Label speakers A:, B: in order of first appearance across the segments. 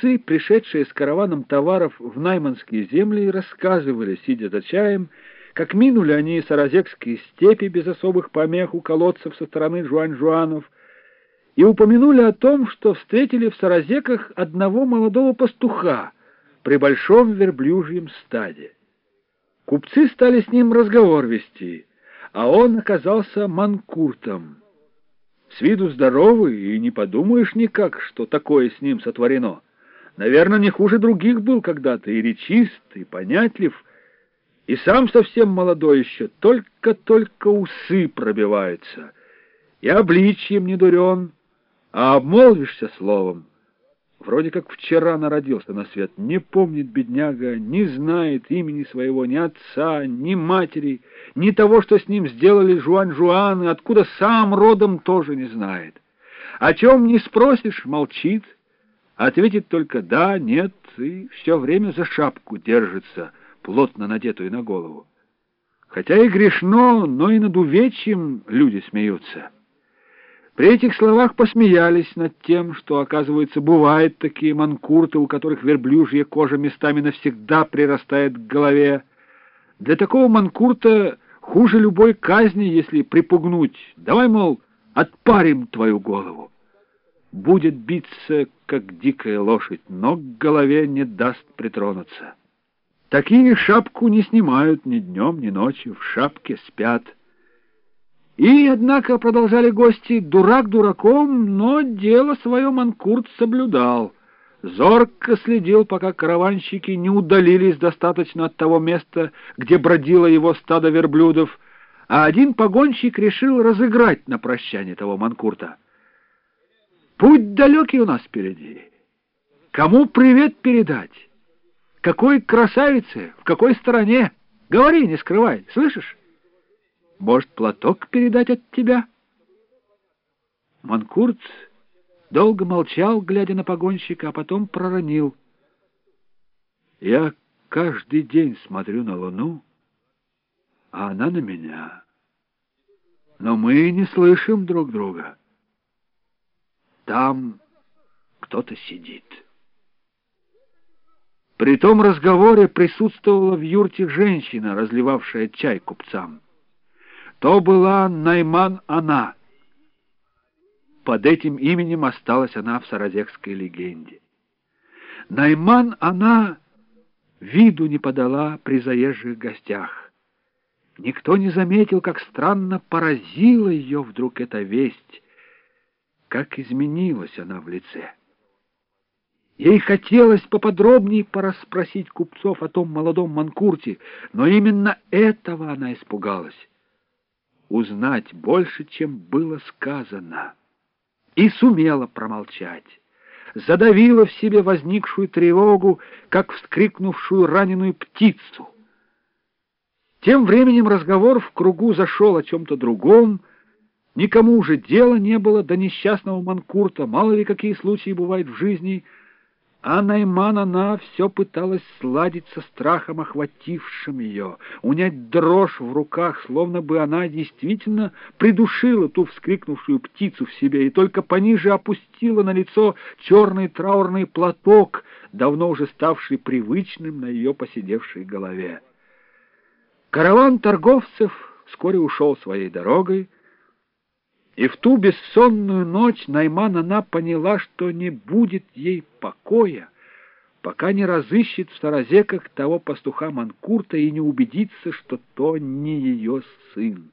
A: Купцы, пришедшие с караваном товаров в найманские земли, рассказывали, сидя за чаем, как минули они саразекские степи без особых помех у колодцев со стороны Жуань-Жуанов, и упомянули о том, что встретили в Саразеках одного молодого пастуха при большом верблюжьем стаде. Купцы стали с ним разговор вести, а он оказался манкуртом. С виду здоровый, и не подумаешь никак, что такое с ним сотворено. Наверное, не хуже других был когда-то, и речист, и понятлив, и сам совсем молодой еще, только-только усы пробиваются, и обличьем не дурен, а обмолвишься словом, Вроде как вчера народился на свет. Не помнит бедняга, не знает имени своего ни отца, ни матери, ни того, что с ним сделали Жуан-Жуан, и откуда сам родом тоже не знает. О чем не спросишь, молчит, ответит только «да», «нет» и все время за шапку держится, плотно надетую на голову. Хотя и грешно, но и над увечьем люди смеются. При этих словах посмеялись над тем, что, оказывается, бывают такие манкурты, у которых верблюжья кожа местами навсегда прирастает к голове. Для такого манкурта хуже любой казни, если припугнуть. Давай, мол, отпарим твою голову. Будет биться, как дикая лошадь, но к голове не даст притронуться. Такие шапку не снимают ни днем, ни ночью, в шапке спят. И, однако, продолжали гости, дурак дураком, но дело свое Манкурт соблюдал. Зорко следил, пока караванщики не удалились достаточно от того места, где бродило его стадо верблюдов, а один погонщик решил разыграть на прощание того Манкурта. «Путь далекий у нас впереди. Кому привет передать? Какой красавице? В какой стороне? Говори, не скрывай, слышишь?» Может, платок передать от тебя? Манкурт долго молчал, глядя на погонщика, а потом проронил. Я каждый день смотрю на луну, а она на меня. Но мы не слышим друг друга. Там кто-то сидит. При том разговоре присутствовала в юрте женщина, разливавшая чай купцам. То была Найман она. Под этим именем осталась она в саразекской легенде. Найман она виду не подала при заезжих гостях. Никто не заметил, как странно поразила ее вдруг эта весть, как изменилась она в лице. Ей хотелось поподробнее порасспросить купцов о том молодом манкурте, но именно этого она испугалась узнать больше, чем было сказано, и сумела промолчать. Задавила в себе возникшую тревогу, как вскрикнувшую раненую птицу. Тем временем разговор в кругу зашел о чем-то другом, никому уже дела не было до несчастного Манкурта, мало ли какие случаи бывают в жизни — а Найман она все пыталась сладить со страхом, охватившим ее, унять дрожь в руках, словно бы она действительно придушила ту вскрикнувшую птицу в себе и только пониже опустила на лицо черный траурный платок, давно уже ставший привычным на ее посидевшей голове. Караван торговцев вскоре ушел своей дорогой, и в ту бессонную ночь Найман она поняла, что не будет ей покоя, пока не разыщет в Саразеках того пастуха Манкурта и не убедится, что то не ее сын.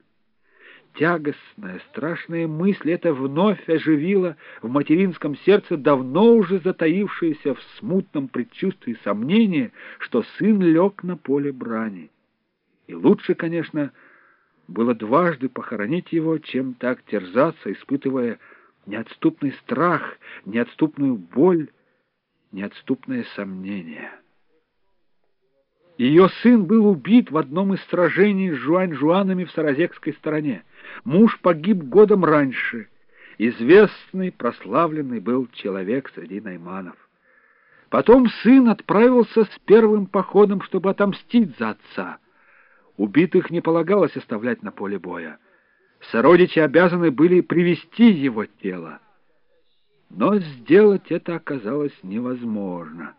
A: Тягостная, страшная мысль эта вновь оживила в материнском сердце давно уже затаившееся в смутном предчувствии сомнение, что сын лег на поле брани. И лучше, конечно, было дважды похоронить его, чем так терзаться, испытывая неотступный страх, неотступную боль, неотступное сомнение. Ее сын был убит в одном из сражений с Жуань-Жуанами в Саразекской стороне. Муж погиб годом раньше. Известный, прославленный был человек среди найманов. Потом сын отправился с первым походом, чтобы отомстить за отца — Убитых не полагалось оставлять на поле боя. Сородичи обязаны были привести его тело. Но сделать это оказалось невозможно.